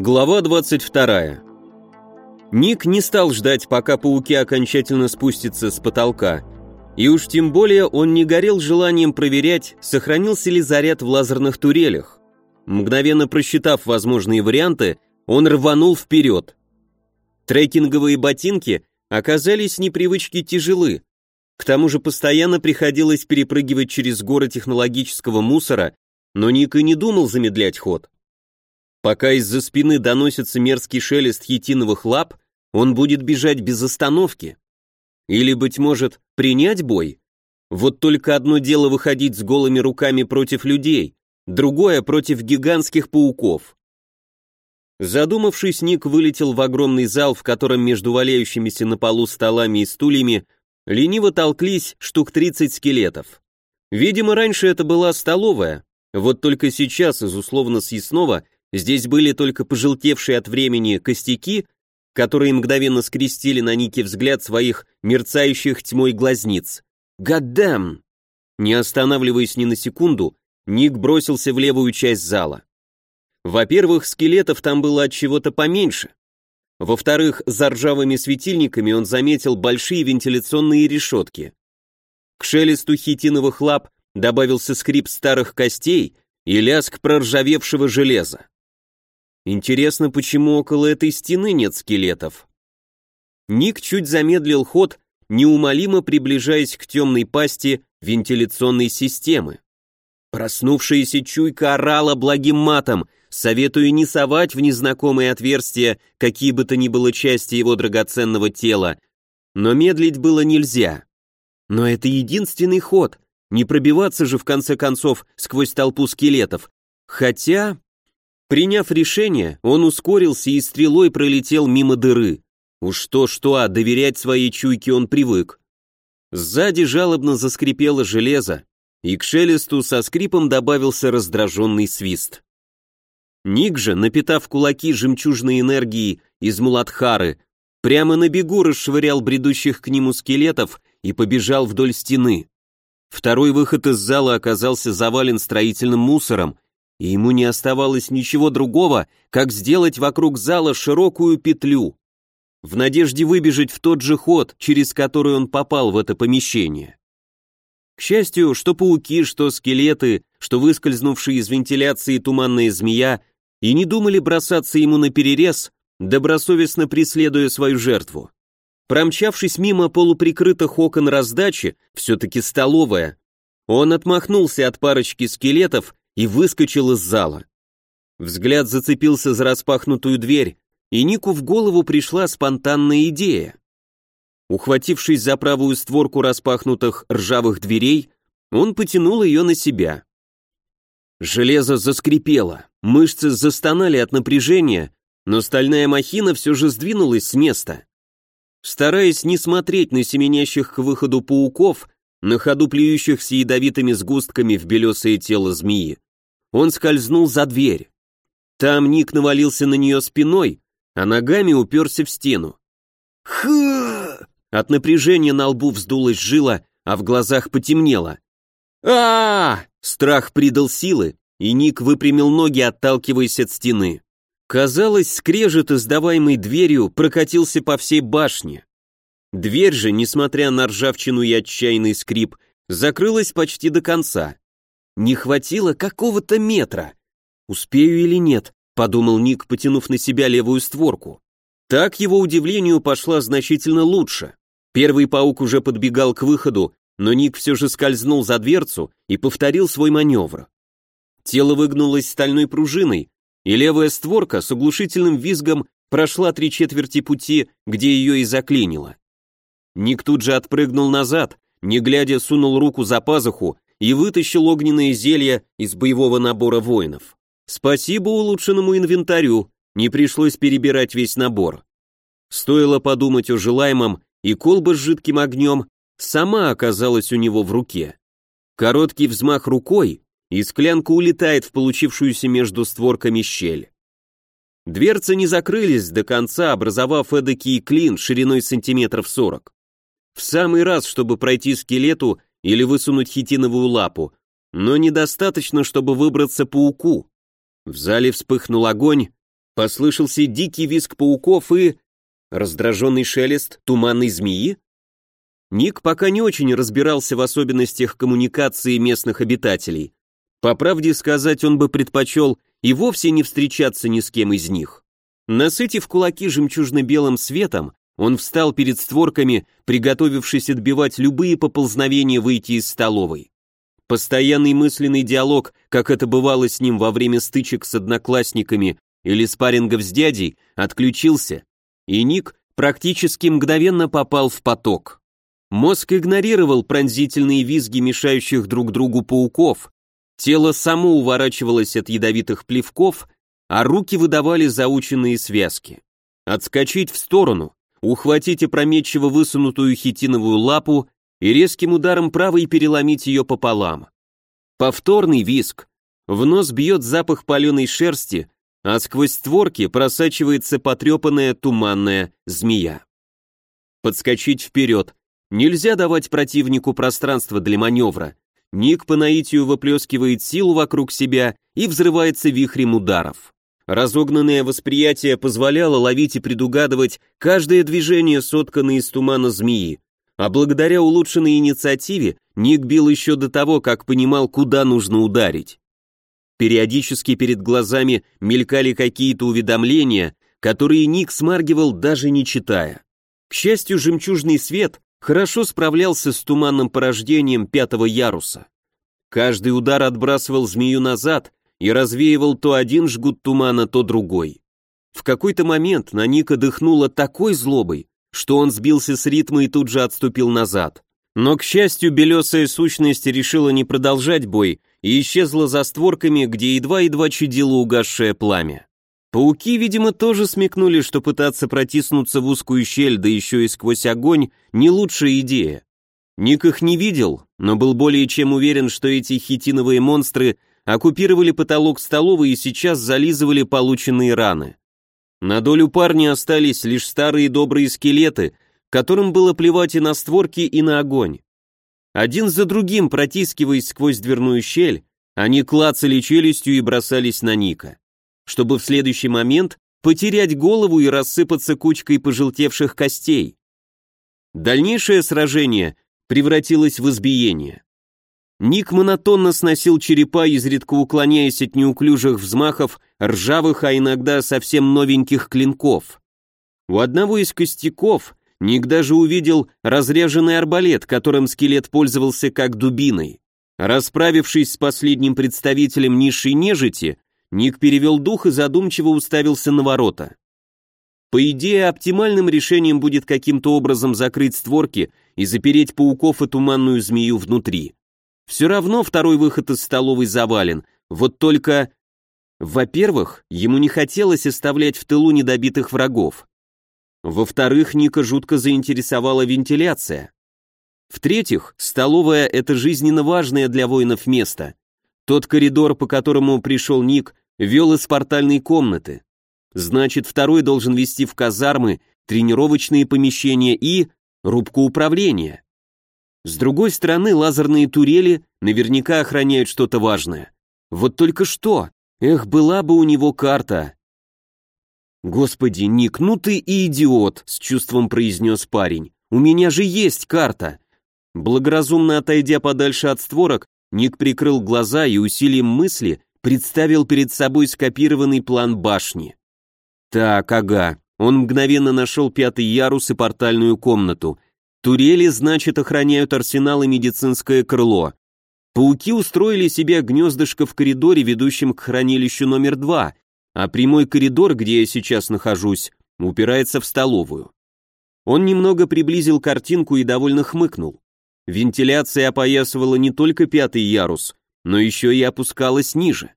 Глава 22. Ник не стал ждать, пока пауки окончательно спустятся с потолка, и уж тем более он не горел желанием проверять, сохранился ли заряд в лазерных турелях. Мгновенно просчитав возможные варианты, он рванул вперед. Трекинговые ботинки оказались непривычки тяжелы, к тому же постоянно приходилось перепрыгивать через горы технологического мусора, но Ник и не думал замедлять ход. Пока из-за спины доносится мерзкий шелест хитиновых лап, он будет бежать без остановки. Или, быть может, принять бой? Вот только одно дело выходить с голыми руками против людей, другое против гигантских пауков. Задумавшись, Ник вылетел в огромный зал, в котором между валяющимися на полу столами и стульями лениво толклись штук 30 скелетов. Видимо, раньше это была столовая, вот только сейчас из условно съестного Здесь были только пожелтевшие от времени костяки, которые мгновенно скрестили на Нике взгляд своих мерцающих тьмой глазниц. «Гаддам!» Не останавливаясь ни на секунду, Ник бросился в левую часть зала. Во-первых, скелетов там было от чего-то поменьше. Во-вторых, за ржавыми светильниками он заметил большие вентиляционные решетки. К шелесту хитиновых лап добавился скрип старых костей и лязг проржавевшего железа. Интересно, почему около этой стены нет скелетов? Ник чуть замедлил ход, неумолимо приближаясь к темной пасти вентиляционной системы. Проснувшаяся чуйка орала благим матом, советую не совать в незнакомые отверстия какие бы то ни было части его драгоценного тела, но медлить было нельзя. Но это единственный ход, не пробиваться же в конце концов сквозь толпу скелетов. Хотя... Приняв решение, он ускорился и стрелой пролетел мимо дыры. Уж то-что, а доверять своей чуйке он привык. Сзади жалобно заскрипело железо, и к шелесту со скрипом добавился раздраженный свист. Ник же, напитав кулаки жемчужной энергией из Муладхары, прямо на бегу расшвырял бредущих к нему скелетов и побежал вдоль стены. Второй выход из зала оказался завален строительным мусором, и ему не оставалось ничего другого, как сделать вокруг зала широкую петлю, в надежде выбежать в тот же ход, через который он попал в это помещение. К счастью, что пауки, что скелеты, что выскользнувшие из вентиляции туманная змея и не думали бросаться ему на перерез, добросовестно преследуя свою жертву. Промчавшись мимо полуприкрытых окон раздачи, все-таки столовая, он отмахнулся от парочки скелетов и выскочил из зала. Взгляд зацепился за распахнутую дверь, и Нику в голову пришла спонтанная идея. Ухватившись за правую створку распахнутых ржавых дверей, он потянул ее на себя. Железо заскрипело, мышцы застонали от напряжения, но стальная махина все же сдвинулась с места. Стараясь не смотреть на семенящих к выходу пауков, на ходу плюющихся ядовитыми сгустками в белесое тело змеи, он скользнул за дверь. Там Ник навалился на нее спиной, а ногами уперся в стену. Ха! От напряжения на лбу вздулась жила, а в глазах потемнело. а, Страх придал силы, и Ник выпрямил ноги, отталкиваясь от стены. Казалось, скрежет, издаваемый дверью, прокатился по всей башне. Дверь же, несмотря на ржавчину и отчаянный скрип, закрылась почти до конца. Не хватило какого-то метра. Успею или нет, подумал Ник, потянув на себя левую створку. Так его удивлению пошла значительно лучше. Первый паук уже подбегал к выходу, но Ник все же скользнул за дверцу и повторил свой маневр. Тело выгнулось стальной пружиной, и левая створка с оглушительным визгом прошла три четверти пути, где ее и заклинило. Ник тут же отпрыгнул назад, не глядя сунул руку за пазуху и вытащил огненное зелье из боевого набора воинов. Спасибо улучшенному инвентарю, не пришлось перебирать весь набор. Стоило подумать о желаемом, и колба с жидким огнем сама оказалась у него в руке. Короткий взмах рукой, и склянка улетает в получившуюся между створками щель. Дверцы не закрылись до конца, образовав эдакий клин шириной сантиметров сорок. В самый раз, чтобы пройти скелету или высунуть хитиновую лапу, но недостаточно, чтобы выбраться пауку. В зале вспыхнул огонь, Послышался дикий визг пауков и... Раздраженный шелест туманной змеи? Ник пока не очень разбирался в особенностях коммуникации местных обитателей. По правде сказать, он бы предпочел и вовсе не встречаться ни с кем из них. Насытив кулаки жемчужно-белым светом, он встал перед створками, приготовившись отбивать любые поползновения выйти из столовой. Постоянный мысленный диалог, как это бывало с ним во время стычек с одноклассниками или спаррингов с дядей, отключился, и Ник практически мгновенно попал в поток. Мозг игнорировал пронзительные визги мешающих друг другу пауков, тело само уворачивалось от ядовитых плевков, а руки выдавали заученные связки. Отскочить в сторону, ухватить опрометчиво высунутую хитиновую лапу и резким ударом правой переломить ее пополам. Повторный визг. В нос бьет запах паленой шерсти, а сквозь створки просачивается потрепанная туманная змея. Подскочить вперед. Нельзя давать противнику пространство для маневра. Ник по наитию выплескивает силу вокруг себя и взрывается вихрем ударов. Разогнанное восприятие позволяло ловить и предугадывать каждое движение, сотканное из тумана змеи, а благодаря улучшенной инициативе Ник бил еще до того, как понимал, куда нужно ударить. Периодически перед глазами мелькали какие-то уведомления, которые Ник смаргивал даже не читая. К счастью, жемчужный свет хорошо справлялся с туманным порождением пятого яруса. Каждый удар отбрасывал змею назад и развеивал то один жгут тумана, то другой. В какой-то момент на Ника дыхнуло такой злобой, что он сбился с ритма и тут же отступил назад. Но, к счастью, белесая сущность решила не продолжать бой и исчезла за створками, где едва-едва чудило угасшее пламя. Пауки, видимо, тоже смекнули, что пытаться протиснуться в узкую щель, да еще и сквозь огонь, не лучшая идея. Ник их не видел, но был более чем уверен, что эти хитиновые монстры оккупировали потолок столовой и сейчас зализывали полученные раны. На долю парня остались лишь старые добрые скелеты, которым было плевать и на створки, и на огонь. Один за другим, протискиваясь сквозь дверную щель, они клацали челюстью и бросались на Ника, чтобы в следующий момент потерять голову и рассыпаться кучкой пожелтевших костей. Дальнейшее сражение превратилось в избиение. Ник монотонно сносил черепа, изредка уклоняясь от неуклюжих взмахов ржавых, а иногда совсем новеньких клинков. У одного из костяков Ник даже увидел разряженный арбалет, которым скелет пользовался как дубиной. Расправившись с последним представителем низшей нежити, Ник перевел дух и задумчиво уставился на ворота. По идее, оптимальным решением будет каким-то образом закрыть створки и запереть пауков и туманную змею внутри. Все равно второй выход из столовой завален, вот только... Во-первых, ему не хотелось оставлять в тылу недобитых врагов. Во-вторых, Ника жутко заинтересовала вентиляция. В-третьих, столовая – это жизненно важное для воинов место. Тот коридор, по которому пришел Ник, вел из портальной комнаты. Значит, второй должен вести в казармы, тренировочные помещения и рубку управления. С другой стороны, лазерные турели наверняка охраняют что-то важное. Вот только что? Эх, была бы у него карта. «Господи, Ник, ну ты и идиот!» — с чувством произнес парень. «У меня же есть карта!» Благоразумно отойдя подальше от створок, Ник прикрыл глаза и усилием мысли представил перед собой скопированный план башни. Так, ага. Он мгновенно нашел пятый ярус и портальную комнату. Турели, значит, охраняют арсенал и медицинское крыло. Пауки устроили себе гнездышко в коридоре, ведущем к хранилищу номер два, а прямой коридор, где я сейчас нахожусь, упирается в столовую. Он немного приблизил картинку и довольно хмыкнул. Вентиляция опоясывала не только пятый ярус, но еще и опускалась ниже.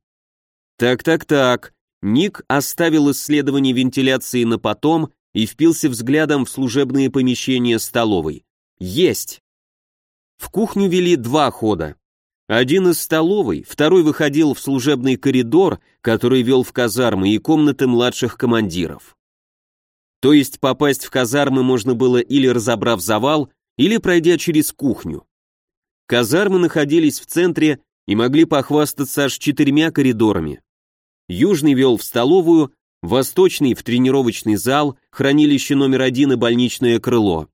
Так-так-так, Ник оставил исследование вентиляции на потом и впился взглядом в служебные помещения столовой. Есть! В кухню вели два хода. Один из столовой, второй выходил в служебный коридор, который вел в казармы и комнаты младших командиров. То есть попасть в казармы можно было или разобрав завал, или пройдя через кухню. Казармы находились в центре и могли похвастаться аж четырьмя коридорами. Южный вел в столовую, Восточный в тренировочный зал, хранилище номер один и больничное крыло.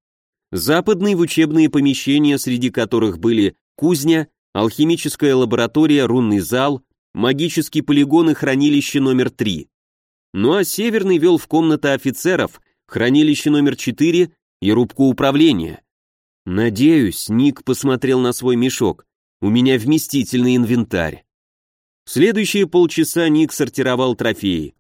Западный в учебные помещения, среди которых были кузня, алхимическая лаборатория, рунный зал, магический полигон и хранилище номер три. Ну а северный вел в комнаты офицеров, хранилище номер 4 и рубку управления. Надеюсь, Ник посмотрел на свой мешок. У меня вместительный инвентарь. В следующие полчаса Ник сортировал трофеи.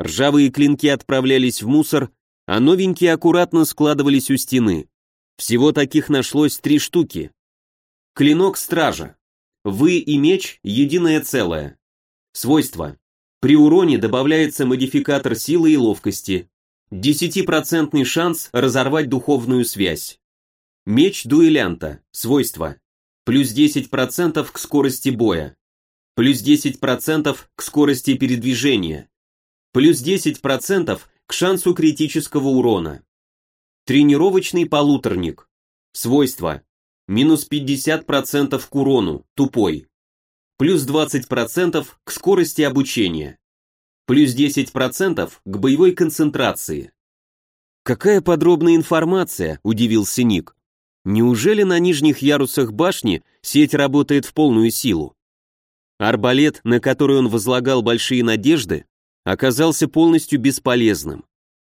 Ржавые клинки отправлялись в мусор, а новенькие аккуратно складывались у стены. Всего таких нашлось три штуки. Клинок стража. Вы и меч – единое целое. Свойства. При уроне добавляется модификатор силы и ловкости. 10% шанс разорвать духовную связь. Меч дуэлянта. Свойства. Плюс 10% к скорости боя. Плюс 10% к скорости передвижения плюс 10% к шансу критического урона. Тренировочный полуторник. Свойства. Минус 50% к урону, тупой. Плюс 20% к скорости обучения. Плюс 10% к боевой концентрации. Какая подробная информация, удивился Ник. Неужели на нижних ярусах башни сеть работает в полную силу? Арбалет, на который он возлагал большие надежды, оказался полностью бесполезным.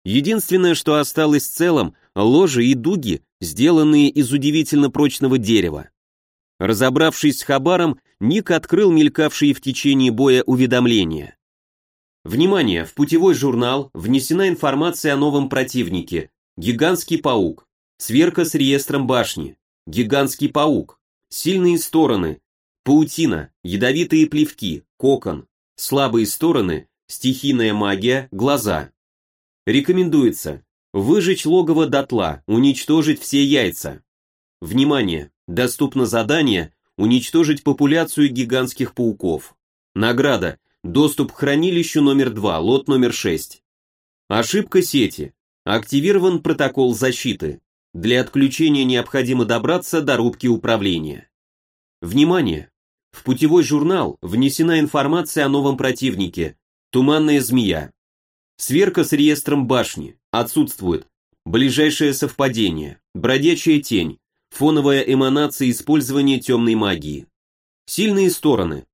Единственное, что осталось целым, ложи и дуги, сделанные из удивительно прочного дерева. Разобравшись с Хабаром, Ник открыл мелькавшие в течение боя уведомления. Внимание! В путевой журнал внесена информация о новом противнике. Гигантский паук. Сверка с реестром башни. Гигантский паук. Сильные стороны. Паутина. Ядовитые плевки. Кокон. Слабые стороны стихийная магия, глаза. Рекомендуется выжечь логово дотла, уничтожить все яйца. Внимание! Доступно задание уничтожить популяцию гигантских пауков. Награда. Доступ к хранилищу номер 2, лот номер 6. Ошибка сети. Активирован протокол защиты. Для отключения необходимо добраться до рубки управления. Внимание! В путевой журнал внесена информация о новом противнике, Туманная змея. Сверка с реестром башни. Отсутствует. Ближайшее совпадение. Бродячая тень. Фоновая эманация использования темной магии. Сильные стороны.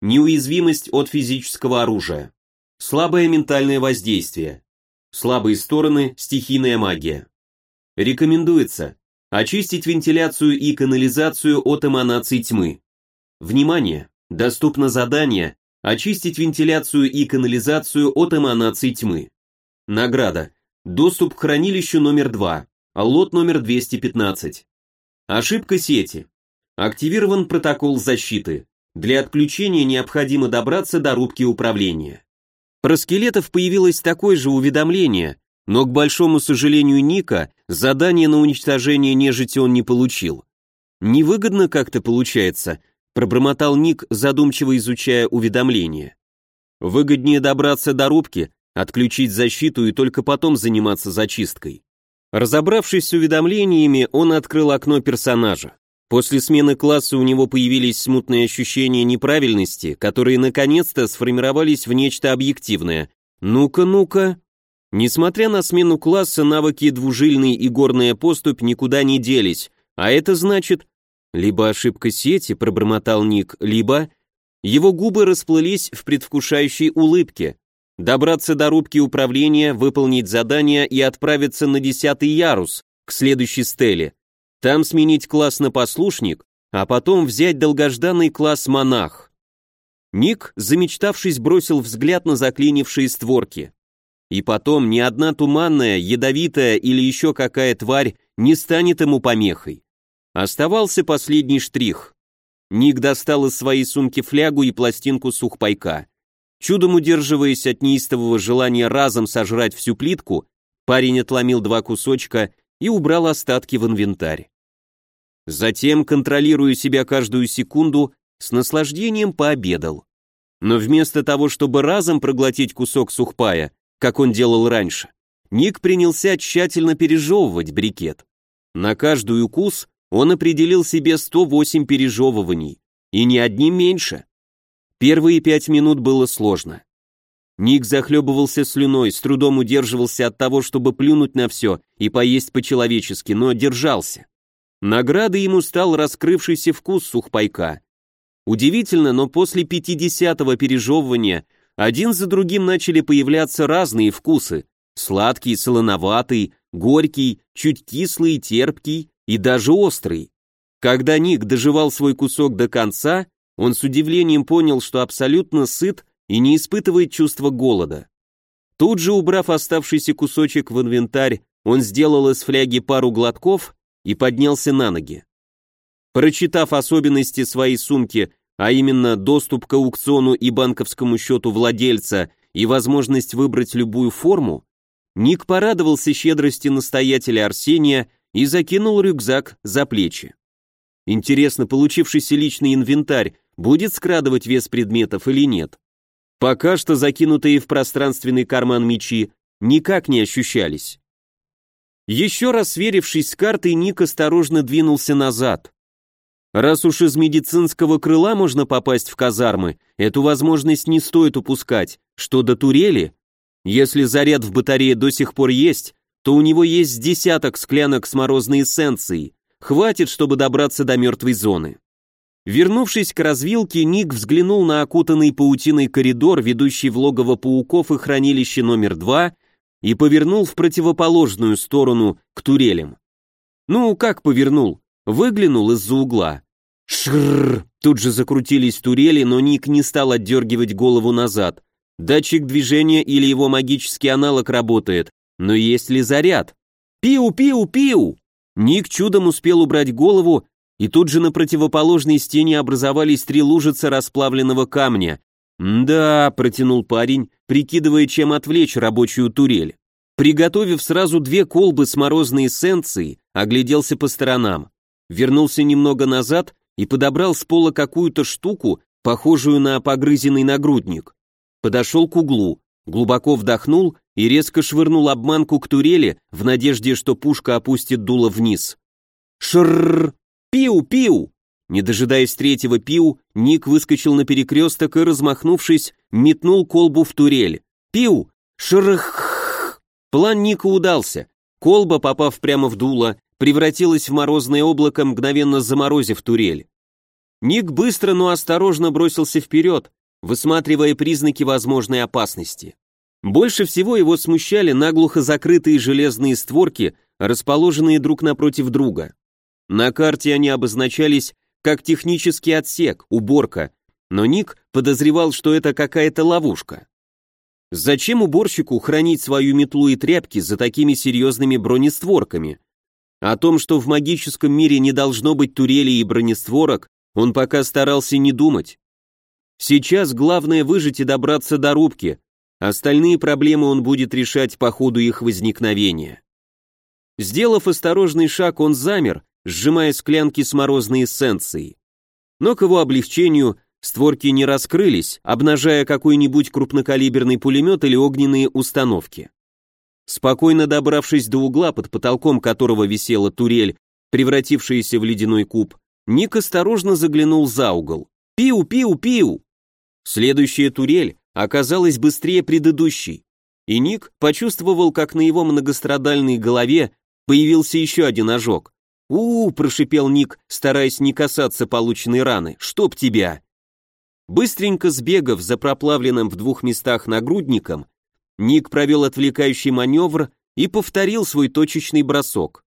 Неуязвимость от физического оружия. Слабое ментальное воздействие. Слабые стороны – стихийная магия. Рекомендуется очистить вентиляцию и канализацию от эманаций тьмы. Внимание! Доступно задание Очистить вентиляцию и канализацию от эманаций тьмы. Награда. Доступ к хранилищу номер 2. Лот номер 215. Ошибка сети. Активирован протокол защиты. Для отключения необходимо добраться до рубки управления. Про скелетов появилось такое же уведомление, но, к большому сожалению Ника, задание на уничтожение нежити он не получил. Невыгодно как-то получается – пробормотал Ник, задумчиво изучая уведомления. Выгоднее добраться до рубки, отключить защиту и только потом заниматься зачисткой. Разобравшись с уведомлениями, он открыл окно персонажа. После смены класса у него появились смутные ощущения неправильности, которые наконец-то сформировались в нечто объективное. Ну-ка, ну-ка. Несмотря на смену класса, навыки двужильный и горная поступь никуда не делись, а это значит, либо ошибка сети, пробормотал Ник, либо... Его губы расплылись в предвкушающей улыбке. Добраться до рубки управления, выполнить задание и отправиться на десятый ярус, к следующей стеле. Там сменить класс на послушник, а потом взять долгожданный класс монах. Ник, замечтавшись, бросил взгляд на заклинившие створки. И потом ни одна туманная, ядовитая или еще какая тварь не станет ему помехой. Оставался последний штрих. Ник достал из своей сумки флягу и пластинку сухпайка. Чудом удерживаясь от неистового желания разом сожрать всю плитку, парень отломил два кусочка и убрал остатки в инвентарь. Затем, контролируя себя каждую секунду, с наслаждением пообедал. Но вместо того, чтобы разом проглотить кусок сухпая, как он делал раньше, Ник принялся тщательно пережевывать брикет. На каждый укус он определил себе 108 пережевываний, и ни одним меньше. Первые пять минут было сложно. Ник захлебывался слюной, с трудом удерживался от того, чтобы плюнуть на все и поесть по-человечески, но держался. Наградой ему стал раскрывшийся вкус сухпайка. Удивительно, но после 50-го пережевывания один за другим начали появляться разные вкусы. Сладкий, солоноватый, горький, чуть кислый, терпкий и даже острый. Когда Ник доживал свой кусок до конца, он с удивлением понял, что абсолютно сыт и не испытывает чувства голода. Тут же, убрав оставшийся кусочек в инвентарь, он сделал из фляги пару глотков и поднялся на ноги. Прочитав особенности своей сумки, а именно доступ к аукциону и банковскому счету владельца и возможность выбрать любую форму, Ник порадовался щедрости настоятеля Арсения и закинул рюкзак за плечи. Интересно, получившийся личный инвентарь будет скрадывать вес предметов или нет? Пока что закинутые в пространственный карман мечи никак не ощущались. Еще раз сверившись с картой, Ник осторожно двинулся назад. Раз уж из медицинского крыла можно попасть в казармы, эту возможность не стоит упускать. Что до турели? Если заряд в батарее до сих пор есть, то у него есть десяток склянок с морозной эссенцией. Хватит, чтобы добраться до мертвой зоны. Вернувшись к развилке, Ник взглянул на окутанный паутиной коридор, ведущий в логово пауков и хранилище номер два, и повернул в противоположную сторону, к турелям. Ну, как повернул? Выглянул из-за угла. Шрррр! Тут же закрутились турели, но Ник не стал отдергивать голову назад. Датчик движения или его магический аналог работает, но есть ли заряд? Пиу-пиу-пиу! Ник чудом успел убрать голову, и тут же на противоположной стене образовались три лужицы расплавленного камня. «Да», — протянул парень, прикидывая, чем отвлечь рабочую турель. Приготовив сразу две колбы с морозной эссенцией, огляделся по сторонам вернулся немного назад и подобрал с пола какую-то штуку, похожую на погрызенный нагрудник. Подошел к углу, глубоко вдохнул и резко швырнул обманку к турели в надежде, что пушка опустит дуло вниз. Шрррр! Пиу-пиу! Не дожидаясь третьего пиу, Ник выскочил на перекресток и, размахнувшись, метнул колбу в турель. Пиу! Шррх! План Ника удался. Колба, попав прямо в дуло, превратилась в морозное облако, мгновенно заморозив турель. Ник быстро, но осторожно бросился вперед, высматривая признаки возможной опасности. Больше всего его смущали наглухо закрытые железные створки, расположенные друг напротив друга. На карте они обозначались как технический отсек, уборка, но Ник подозревал, что это какая-то ловушка. Зачем уборщику хранить свою метлу и тряпки за такими серьезными бронестворками? О том, что в магическом мире не должно быть турелей и бронестворок, он пока старался не думать. Сейчас главное выжить и добраться до рубки, остальные проблемы он будет решать по ходу их возникновения. Сделав осторожный шаг, он замер, сжимая склянки с морозной эссенцией. Но к его облегчению створки не раскрылись, обнажая какой-нибудь крупнокалиберный пулемет или огненные установки. Спокойно добравшись до угла, под потолком которого висела турель, превратившаяся в ледяной куб, Ник осторожно заглянул за угол. «Пиу, пиу, пиу!» Следующая турель оказалась быстрее предыдущей, и Ник почувствовал, как на его многострадальной голове появился еще один ожог. у, -у, -у прошипел Ник, стараясь не касаться полученной раны. «Чтоб тебя!» Быстренько сбегав за проплавленным в двух местах нагрудником, Ник провел отвлекающий маневр и повторил свой точечный бросок.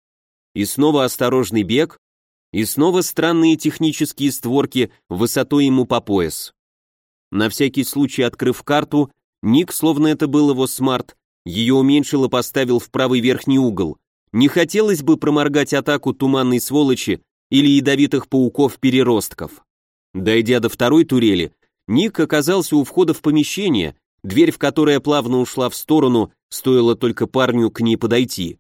И снова осторожный бег, и снова странные технические створки высотой ему по пояс. На всякий случай открыв карту, Ник, словно это был его смарт, ее уменьшил и поставил в правый верхний угол. Не хотелось бы проморгать атаку туманной сволочи или ядовитых пауков-переростков. Дойдя до второй турели, Ник оказался у входа в помещение, Дверь, в которая плавно ушла в сторону, стоило только парню к ней подойти.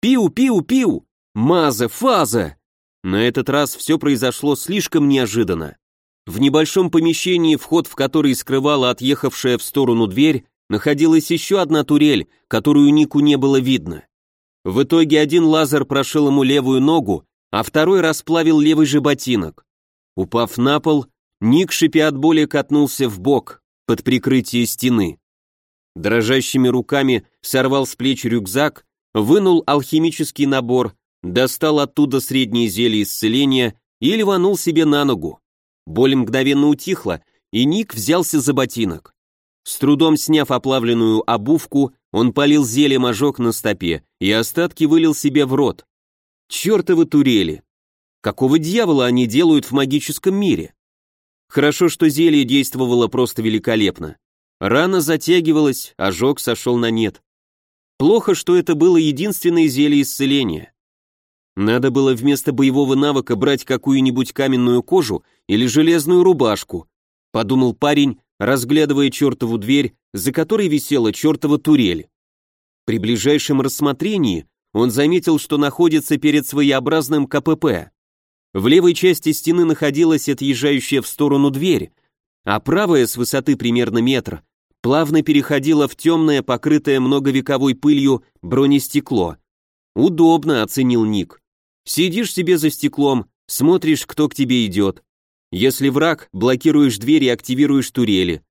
«Пиу, пиу, пиу! Маза, фаза!» На этот раз все произошло слишком неожиданно. В небольшом помещении, вход в который скрывала отъехавшая в сторону дверь, находилась еще одна турель, которую Нику не было видно. В итоге один лазер прошил ему левую ногу, а второй расплавил левый же ботинок. Упав на пол, Ник, шипя от боли, катнулся в бок, под прикрытие стены. Дрожащими руками сорвал с плеч рюкзак, вынул алхимический набор, достал оттуда среднее зелье исцеления и ливанул себе на ногу. Боль мгновенно утихла, и Ник взялся за ботинок. С трудом сняв оплавленную обувку, он полил зельем ожог на стопе и остатки вылил себе в рот. Чертовы турели! Какого дьявола они делают в магическом мире? Хорошо, что зелье действовало просто великолепно. Рана затягивалась, ожог сошел на нет. Плохо, что это было единственное зелье исцеления. Надо было вместо боевого навыка брать какую-нибудь каменную кожу или железную рубашку, подумал парень, разглядывая чертову дверь, за которой висела чертова турель. При ближайшем рассмотрении он заметил, что находится перед своеобразным КПП. В левой части стены находилась отъезжающая в сторону дверь, а правая с высоты примерно метра плавно переходила в темное, покрытое многовековой пылью бронестекло. «Удобно», — оценил Ник. «Сидишь себе за стеклом, смотришь, кто к тебе идет. Если враг, блокируешь дверь и активируешь турели.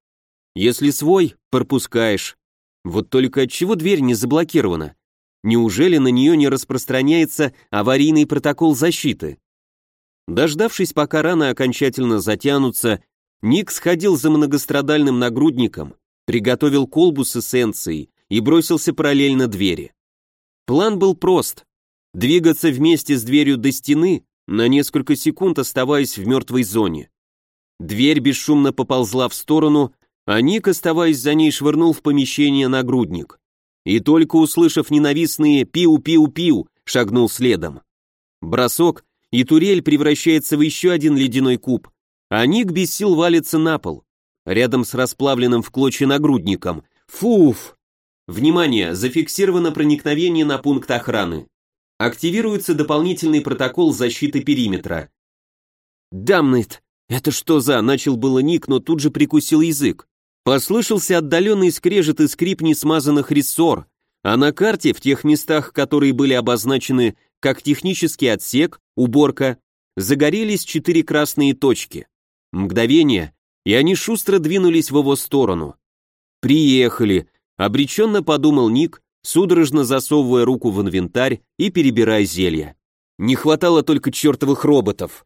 Если свой, пропускаешь. Вот только отчего дверь не заблокирована? Неужели на нее не распространяется аварийный протокол защиты? Дождавшись, пока раны окончательно затянутся, Ник сходил за многострадальным нагрудником, приготовил колбу с эссенцией и бросился параллельно двери. План был прост. Двигаться вместе с дверью до стены, на несколько секунд оставаясь в мертвой зоне. Дверь бесшумно поползла в сторону, а Ник, оставаясь за ней, швырнул в помещение нагрудник. И только услышав ненавистные «пиу-пиу-пиу», шагнул следом. Бросок, и турель превращается в еще один ледяной куб, а Ник без сил валится на пол, рядом с расплавленным в клочья нагрудником. Фуф! Внимание, зафиксировано проникновение на пункт охраны. Активируется дополнительный протокол защиты периметра. «Дамнет! Это что за...» — начал было Ник, но тут же прикусил язык. Послышался отдаленный скрежет и скрип несмазанных рессор, а на карте, в тех местах, которые были обозначены как технический отсек, уборка, загорелись четыре красные точки. Мгновение, и они шустро двинулись в его сторону. «Приехали», — обреченно подумал Ник, судорожно засовывая руку в инвентарь и перебирая зелья. Не хватало только чертовых роботов.